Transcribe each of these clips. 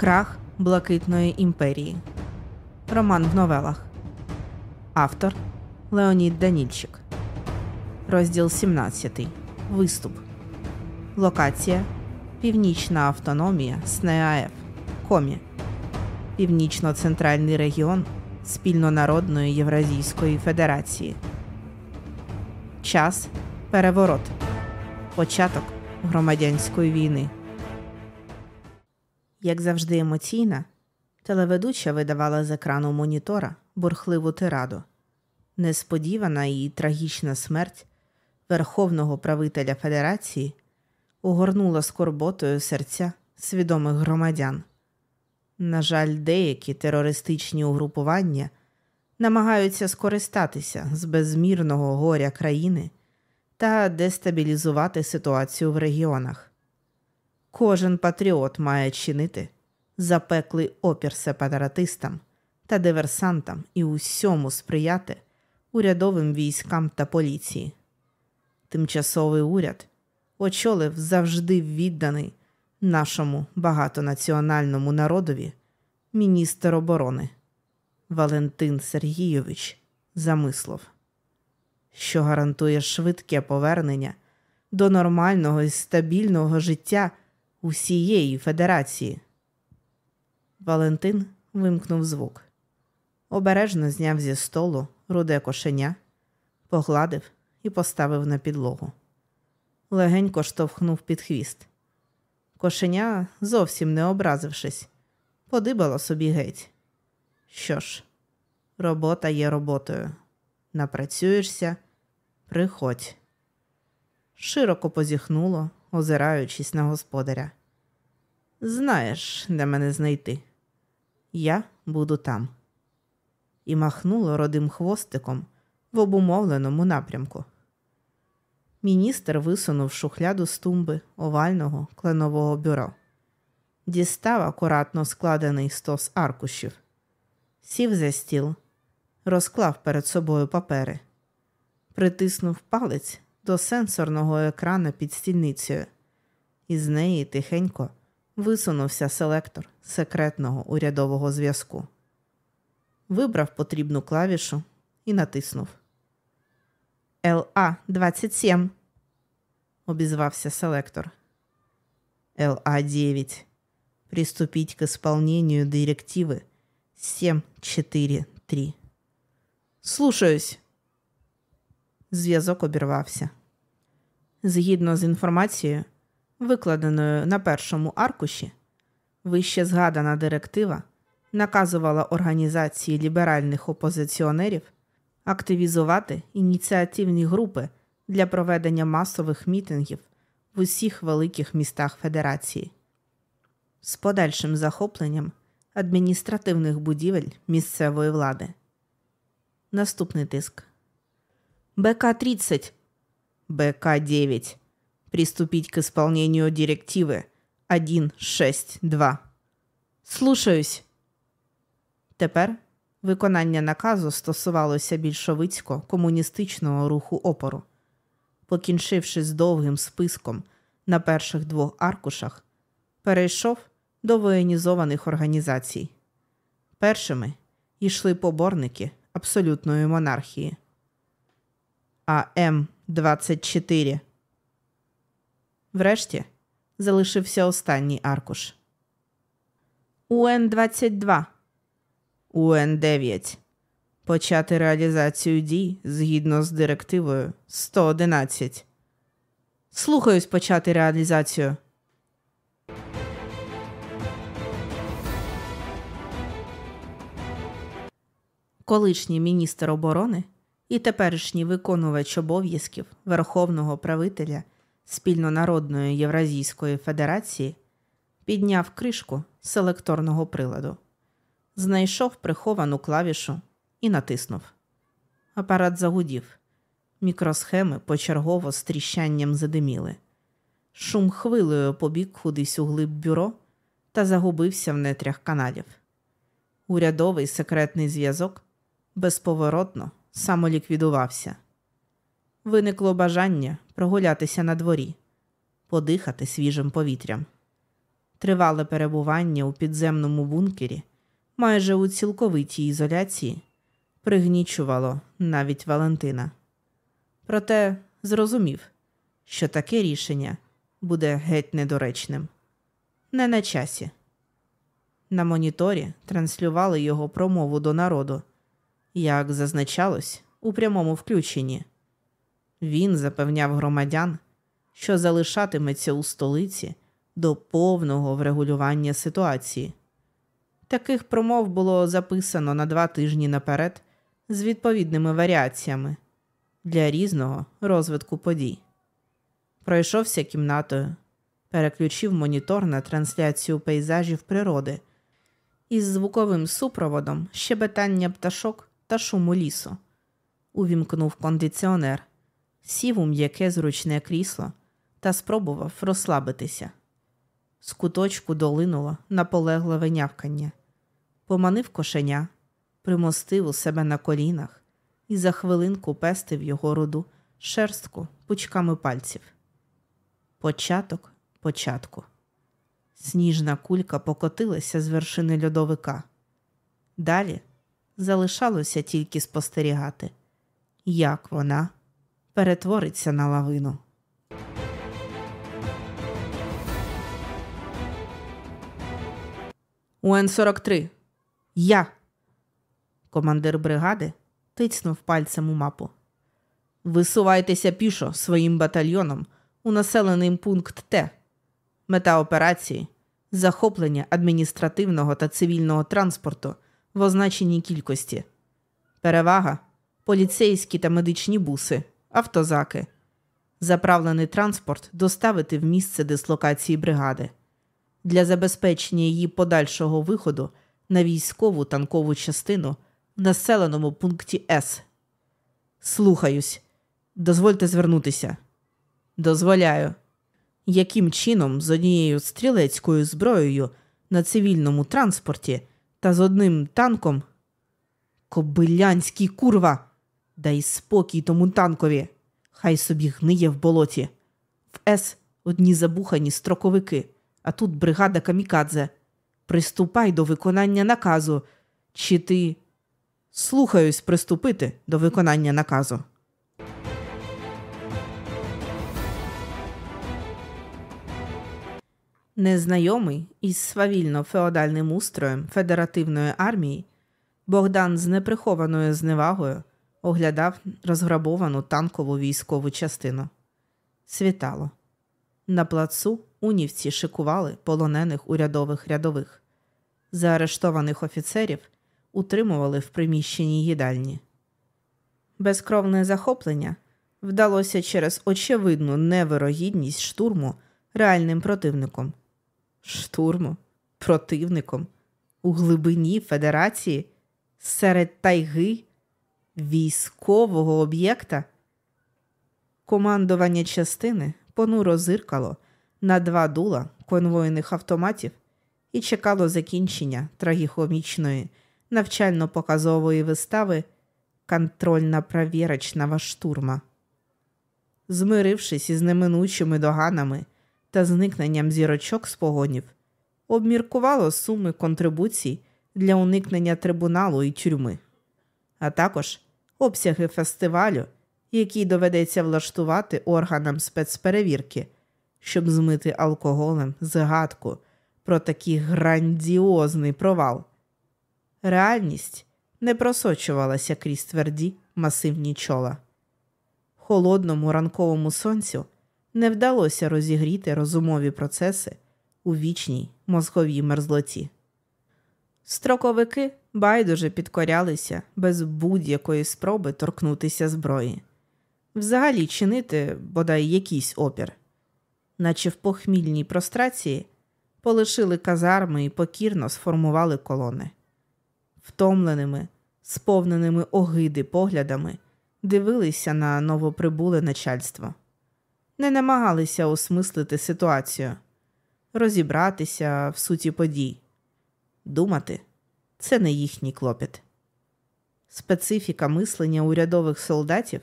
Крах Блакитної імперії. Роман в новелах. Автор Леонід Данільчик. Розділ 17. Виступ. Локація Північна автономія СНЕАФ. Комі. Північно-центральний регіон Спільнонародної Євразійської Федерації. Час переворот. Початок громадянської війни. Як завжди емоційна, телеведуча видавала з екрану монітора бурхливу тираду. Несподівана і трагічна смерть верховного правителя Федерації угорнула скорботою серця свідомих громадян. На жаль, деякі терористичні угрупування намагаються скористатися з безмірного горя країни та дестабілізувати ситуацію в регіонах. Кожен патріот має чинити запеклий опір сепаратистам та диверсантам і усьому сприяти урядовим військам та поліції. Тимчасовий уряд очолив завжди відданий нашому багатонаціональному народові міністр оборони Валентин Сергійович Замислов, що гарантує швидке повернення до нормального і стабільного життя усієї федерації. Валентин вимкнув звук, обережно зняв зі столу руде кошеня, погладив і поставив на підлогу. Легенько штовхнув під хвіст. Кошеня, зовсім не образившись, подибало собі геть. Що ж, робота є роботою. Напрацюєшся, приходь. Широко позіхнуло, озираючись на господаря. Знаєш, де мене знайти? Я буду там. І махнуло родим хвостиком в обумовленому напрямку. Міністр висунув шухляду з тумби овального кленового бюро, дістав акуратно складений стос аркушів, сів за стіл, розклав перед собою папери, притиснув палець до сенсорного екрана під стільницею, і з неї тихенько висунувся селектор секретного урядового зв'язку. Вибрав потрібну клавішу і натиснув. ЛА 27 обізвався селектор. ЛА 9 Приступить к исполнению директивы 743. Слушаюсь. Зв'язок обірвався. Згідно з інформацією, викладеною на першому аркуші, вище згадана директива наказувала організації ліберальних опозиціонерів активізувати ініціативні групи для проведення масових мітингів в усіх великих містах Федерації з подальшим захопленням адміністративних будівель місцевої влади. Наступний тиск. БК-30. БК-9. Приступить к исполнению директивы 162. Слушаюсь. Тепер виконання наказу стосувалося більшовицько комуністичного руху опору. Покінчивши з довгим списком на перших двох аркушах, перейшов до воєнізованих організацій. Першими йшли поборники абсолютної монархії. А М24. Врешті залишився останній аркуш. УН-22. УН-9. Почати реалізацію дій згідно з директивою 111. Слухаюсь почати реалізацію. Колишній міністр оборони і теперішній виконувач обов'язків Верховного правителя Спільнонародної Євразійської Федерації підняв кришку селекторного приладу, знайшов приховану клавішу і натиснув. Апарат загудів. Мікросхеми почергово з тріщанням задиміли. Шум хвилею побіг кудись у глиб бюро та загубився в нетрях каналів. Урядовий секретний зв'язок безповоротно самоліквідувався. Виникло бажання прогулятися на дворі, подихати свіжим повітрям. Тривале перебування у підземному бункері, майже у цілковитій ізоляції, пригнічувало навіть Валентина. Проте зрозумів, що таке рішення буде геть недоречним, не на часі. На моніторі транслювали його промову до народу, як зазначалось у прямому включенні. Він запевняв громадян, що залишатиметься у столиці до повного врегулювання ситуації. Таких промов було записано на два тижні наперед з відповідними варіаціями для різного розвитку подій. Пройшовся кімнатою, переключив монітор на трансляцію пейзажів природи із звуковим супроводом щебетання пташок та шуму лісу, увімкнув кондиціонер, сів у м'яке зручне крісло та спробував розслабитися. З куточку долинуло наполегливе нявкання, поманив кошеня, примостив у себе на колінах і за хвилинку пестив його руду шерстку пучками пальців. Початок початку. Сніжна кулька покотилася з вершини льодовика. Далі залишалося тільки спостерігати, як вона перетвориться на лавину. УН-43. Я. Командир бригади тицнув пальцем у мапу. Висувайтеся пішо своїм батальйоном у населений пункт Т. Мета операції захоплення адміністративного та цивільного транспорту в означеній кількості. Перевага поліцейські та медичні буси, автозаки. Заправлений транспорт доставити в місце дислокації бригади для забезпечення її подальшого виходу на військову танкову частину в населеному пункті С. Слухаюсь. Дозвольте звернутися. Дозволяю. Яким чином з однією стрілецькою зброєю на цивільному транспорті та з одним танком? Кобилянський курва! Дай спокій тому танкові. Хай собі гниє в болоті. В С одні забухані строковики а тут бригада камікадзе. Приступай до виконання наказу. Чи ти слухаюсь приступити до виконання наказу? Незнайомий із свавільно феодальним устроєм федеративної армії, Богдан з неприхованою зневагою оглядав розграбовану танкову військову частину. Світало. На плацу унівці шикували полонених урядових рядових. Заарештованих офіцерів утримували в приміщенні їдальні. Безкровне захоплення вдалося через очевидну невирогідність штурму реальним противником. Штурму противником у глибині Федерації серед тайги військового об'єкта. Командування частини понуро зиркало на два дула конвойних автоматів і чекало закінчення трагікомічної навчально-показової вистави контрольна провірочного штурма. Змирившись із неминучими доганами та зникненням зірочок з погонів, обміркувало суми контрибуцій для уникнення трибуналу і тюрми, а також обсяги фестивалю, який доведеться влаштувати органам спецперевірки щоб змити алкоголем згадку про такий грандіозний провал. Реальність не просочувалася крізь тверді масивні чола. Холодному ранковому сонцю не вдалося розігріти розумові процеси у вічній мозговій мерзлоті. Строковики байдуже підкорялися без будь-якої спроби торкнутися зброї, взагалі чинити бодай якийсь опір наче в похмільній прострації, полишили казарми і покірно сформували колони. Втомленими, сповненими огиди поглядами, дивилися на новоприбуле начальство, не намагалися осмислити ситуацію, розібратися в суті подій, думати це не їхній клопіт. Специфіка мислення урядових солдатів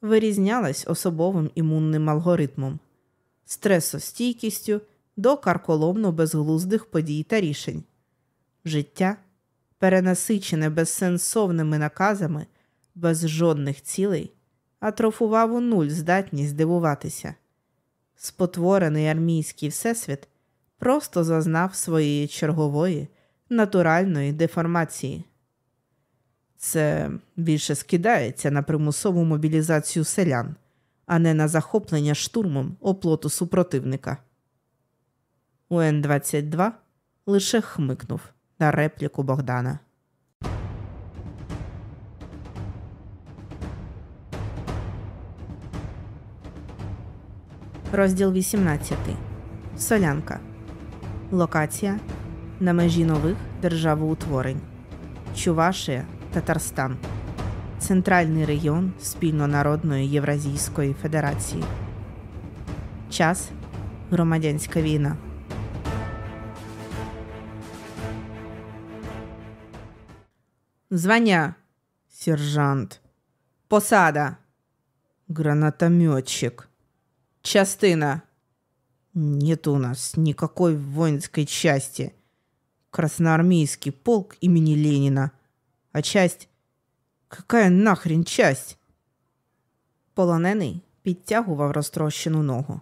вирізнялась особовим імунним алгоритмом стресостійкістю, до карколомно безглуздих подій та рішень. Життя, перенасичене безсенсовними наказами, без жодних цілей, атрофував у нуль здатність дивуватися. Спотворений армійський всесвіт просто зазнав своєї чергової натуральної деформації. Це більше скидається на примусову мобілізацію селян, а не на захоплення штурмом оплоту супротивника. УН-22 лише хмикнув на репліку Богдана. Розділ 18. Солянка. Локація на межі нових державоутворень. Чувашія, Татарстан. Центральний регіон спільнонародної Євразійської Федерації. Час громадянська війна. Звання сержант. Посада. Гранатометчик. Частина. Нет у нас никакой воинской части. Красноармейский полк имени Ленина. А часть? Какая нахрен часть? Полонений підтягував розтрощену ногу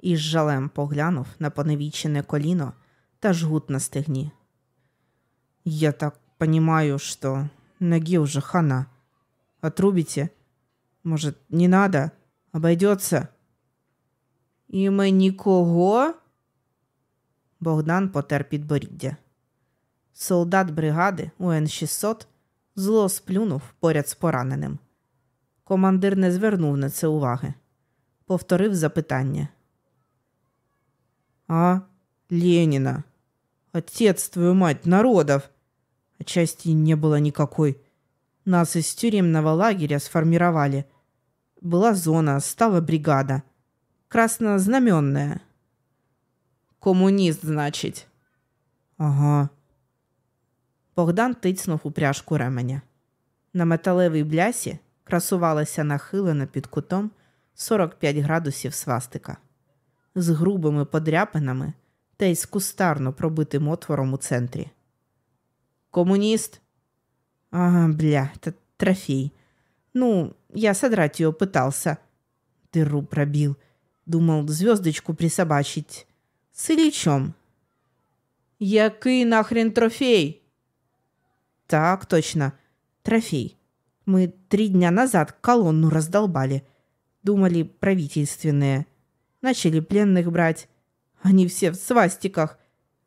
і з жалем поглянув на поневічене коліно та жгут на стегні. Я так понимаю, что ноги уже хана. Отрубите? Может, не надо? Обойдется? Імені кого? Богдан потер підборіддя. Солдат бригади УН-600 зло сплюнув поряд з пораненим. Командир не звернув на це уваги. Повторив запитання. А, Ленина. Отец, твою мать, народов. А части не было никакой. Нас из тюремного лагеря сформировали. Была зона, стала бригада. Краснознаменная. Комуніст, значить. Ага. Богдан тицнув у пряжку ременя. На металевій блясі красувалася нахилена під кутом 45 градусів свастика з грубими подряпинами та й з кустарно пробитим отвором у центрі. Комуніст? Ага, бля, это трофей. Ну, я содрать ее пытался. Дыру пробил. Думал, звездочку присобачить. С Ильичом. Який нахрен трофей? Так, точно. Трофей. Мы три дня назад колонну раздолбали. Думали, правительственные. Начали пленных брать. Они все в свастиках.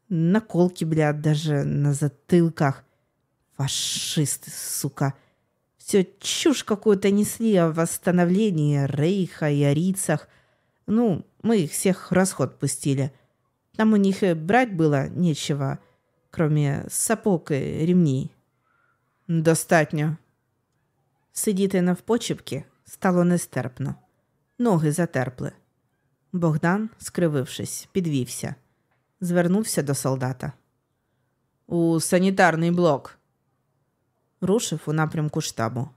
Наколки, блядь, даже на затылках. Фашисты, сука. Все чушь какую-то несли о восстановлении Рейха и арийцах. Ну, мы их всех в расход пустили. Там у них и брать было нечего, кроме сапог и ремней. Достатньо. Сидіти на навпочепки стало нестерпно. Ноги затерпли. Богдан, скривившись, підвівся, звернувся до солдата. У санітарний блок. Рушив у напрямку штабу.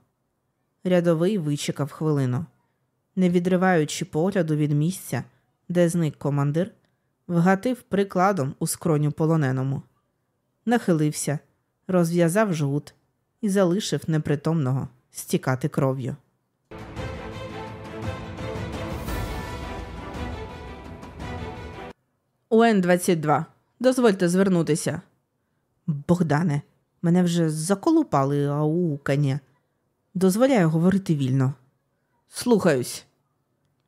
Рядовий вичекав хвилину, не відриваючи погляду від місця, де зник командир, вгатив прикладом у скроню полоненому, нахилився, розв'язав жгут і залишив непритомного стікати кров'ю. УН-22. Дозвольте звернутися. Богдане, мене вже заколупали аукання. Дозволяю говорити вільно. Слухаюсь.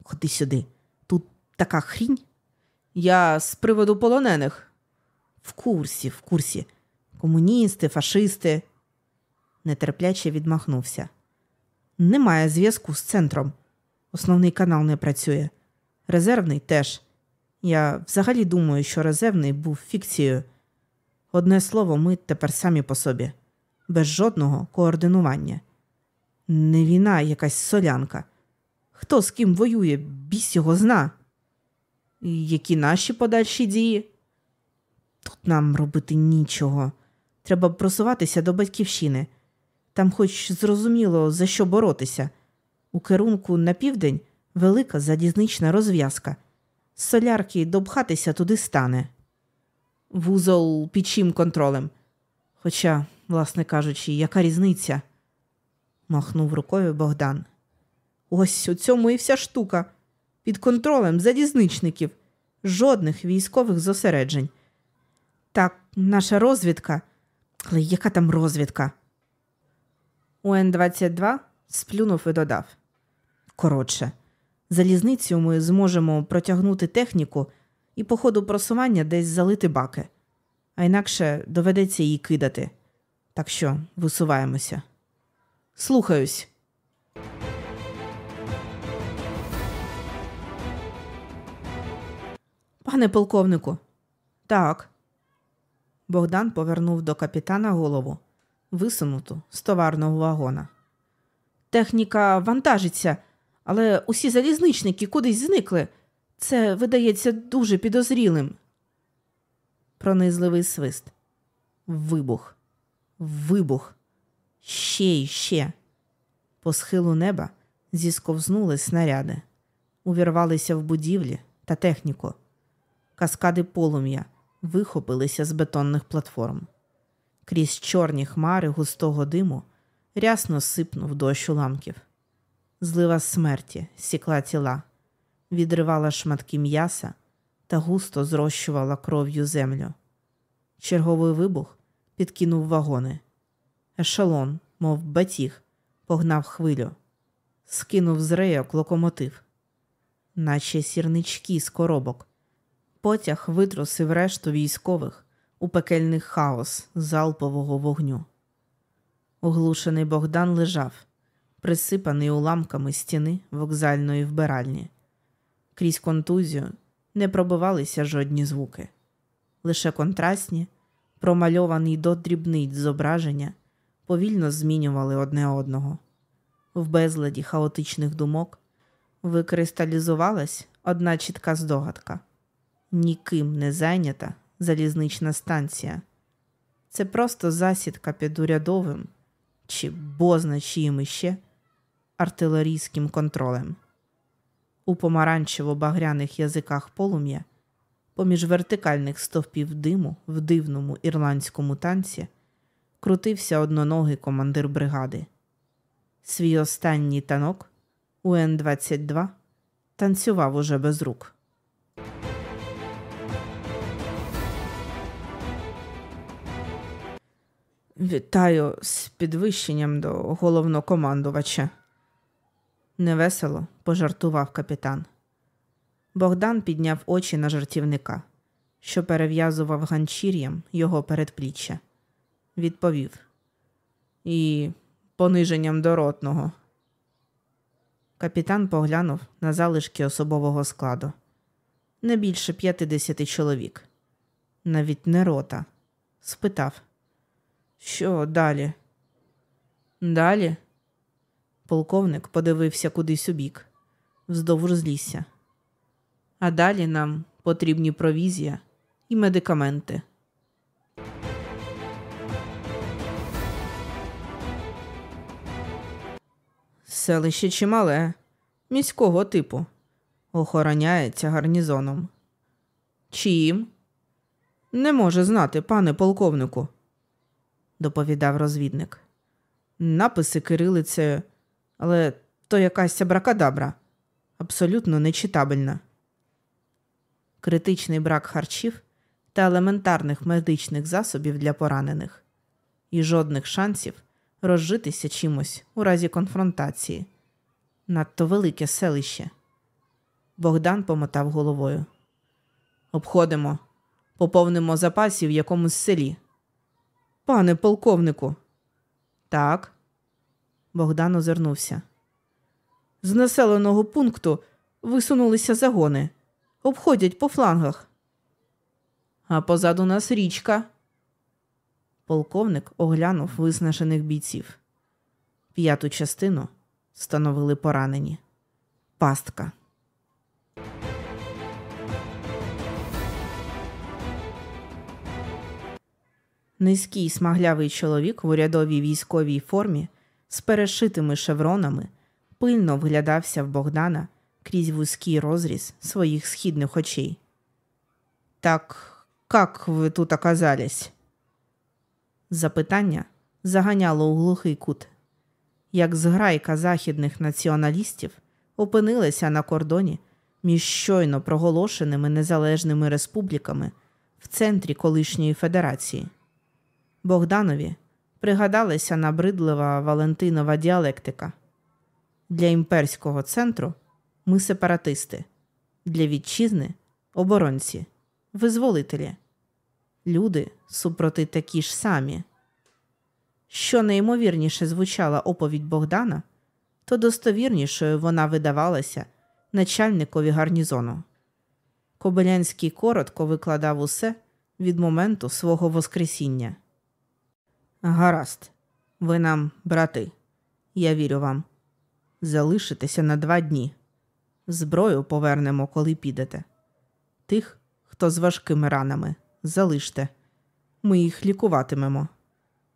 Ходи сюди. Тут така хрінь. Я з приводу полонених. В курсі, в курсі. Комуністи, фашисти. Нетерпляче відмахнувся. Немає зв'язку з центром. Основний канал не працює. Резервний теж. Я взагалі думаю, що резервний був фікцією. Одне слово, ми тепер самі по собі, без жодного координування. Не війна, якась солянка. Хто з ким воює, біс його зна. І Які наші подальші дії? Тут нам робити нічого. Треба просуватися до батьківщини. Там, хоч зрозуміло, за що боротися. У керунку на південь велика залізнична розв'язка. З солярки допхатися туди стане. Вузол під чим контролем. Хоча, власне кажучи, яка різниця? махнув рукою Богдан. Ось у цьому і вся штука. Під контролем залізничників, жодних військових зосереджень. Так, наша розвідка. Але яка там розвідка? УН-22 сплюнув і додав. Коротше, залізницю ми зможемо протягнути техніку і по ходу просування десь залити баки, а інакше доведеться її кидати. Так що висуваємося. Слухаюсь. Пане полковнику. Так. Богдан повернув до капітана голову, висунуту з товарного вагона. Техніка вантажиться, але усі залізничники кудись зникли. Це видається дуже підозрілим. Пронизливий свист. Вибух. Вибух. Ще й ще. По схилу неба зісковзнули снаряди, увірвалися в будівлі та техніку. Каскади полум'я вихопилися з бетонних платформ. Крізь чорні хмари густого диму рясно сипнув дощ уламків. Злива смерті сікла тіла, відривала шматки м'яса та густо зрощувала кров'ю землю. Черговий вибух підкинув вагони. Ешелон, мов батіг, погнав хвилю, скинув з рейок локомотив, наче сірнички з коробок. Потяг витрусив решту військових у пекельний хаос залпового вогню. Оглушений Богдан лежав, присипаний уламками стіни вокзальної вбиральні. Крізь контузію не пробивалися жодні звуки, лише контрастні, промальовані до дрібниць зображення, повільно змінювали одне одного. В безладі хаотичних думок викристалізувалась одна чітка здогадка ніким не зайнята залізнична станція. Це просто засідка під урядовим чи бозна чиїм іще артилерійським контролем. У помаранчево-багряних язиках полум'я, поміж вертикальних стовпів диму в дивному ірландському танці, крутився одноногий командир бригади. Свій останній танок УН-22 танцював уже без рук. Вітаю з підвищенням до головнокомандувача. Невесело пожартував капітан. Богдан підняв очі на жартівника, що перев'язував ганчір'ям його передпліччя. Відповів і пониженням до ротного. Капітан поглянув на залишки особового складу не більше п'ятдесяти чоловік, навіть не рота. Спитав. Що далі? Далі? Полковник подивився кудись у бік, вздовж злісся. А далі нам потрібні провізія і медикаменти. Селище чимале, міського типу, охороняється гарнізоном. Чим? Не може знати, пане полковнику доповідав розвідник. Написи кирилицею, але то якась абракадабра, абсолютно нечитабельна. Критичний брак харчів та елементарних медичних засобів для поранених, і жодних шансів розжитися чимось у разі конфронтації. Надто велике селище. Богдан помотав головою. Обходимо, поповнимо запасів в якомусь селі. Пане полковнику. Так. Богдан озирнувся. З населеного пункту висунулися загони, обходять по флангах. А позаду нас річка. Полковник оглянув виснажених бійців. П'яту частину становили поранені. Пастка. Низький смаглявий чоловік в урядовій військовій формі з перешитими шевронами пильно вглядався в Богдана крізь вузький розріз своїх східних очей. Так как ви тут оказались? Запитання заганяло у глухий кут. Як зграйка західних націоналістів опинилися на кордоні між щойно проголошеними незалежними республіками в центрі колишньої федерації. Богданові пригадалася набридлива Валентинова діалектика. Для імперського центру ми сепаратисти, для вітчизни оборонці, визволителі. Люди супроти такі ж самі. Що найімовірніше звучала оповідь Богдана, то достовірнішою вона видавалася начальникові гарнізону. Кобилянський коротко викладав усе від моменту свого Воскресіння. Гаразд, ви нам, брати, я вірю вам. Залишитеся на два дні. Зброю повернемо, коли підете. Тих, хто з важкими ранами, залиште. Ми їх лікуватимемо.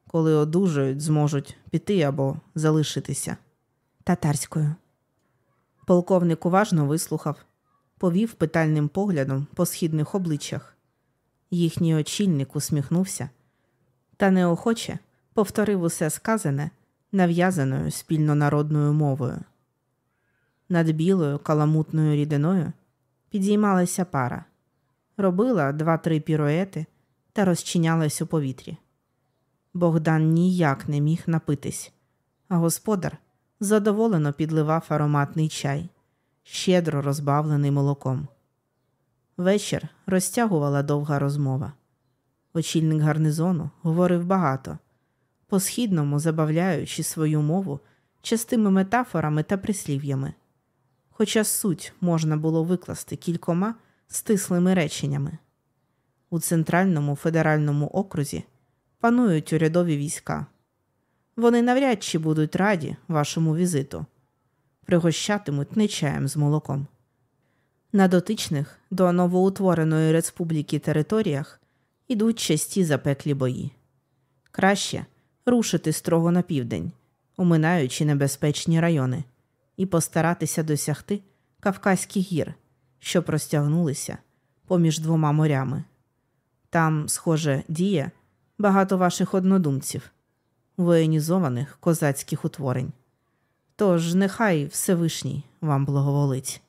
Коли одужають, зможуть піти або залишитися. Татарською. Полковник уважно вислухав, повів питальним поглядом по східних обличчях. Їхній очільник усміхнувся та неохоче повторив усе сказане нав'язаною спільнонародною мовою. Над білою каламутною рідиною підіймалася пара, робила два-три піруети та розчинялась у повітрі. Богдан ніяк не міг напитись, а господар задоволено підливав ароматний чай, щедро розбавлений молоком. Вечір розтягувала довга розмова. Очільник гарнизону говорив багато, по східному забавляючи свою мову частими метафорами та прислів'ями, хоча суть можна було викласти кількома стислими реченнями. У центральному федеральному окрузі панують урядові війська. Вони навряд чи будуть раді вашому візиту, пригощатимуть не чаєм з молоком. На дотичних до новоутвореної республіки територіях ідуть часті запеклі бої. Краще рушити строго на південь, оминаючи небезпечні райони, і постаратися досягти Кавказьких гір, що простягнулися поміж двома морями. Там, схоже, діє багато ваших однодумців, воєнізованих козацьких утворень. Тож нехай Всевишній вам благоволить.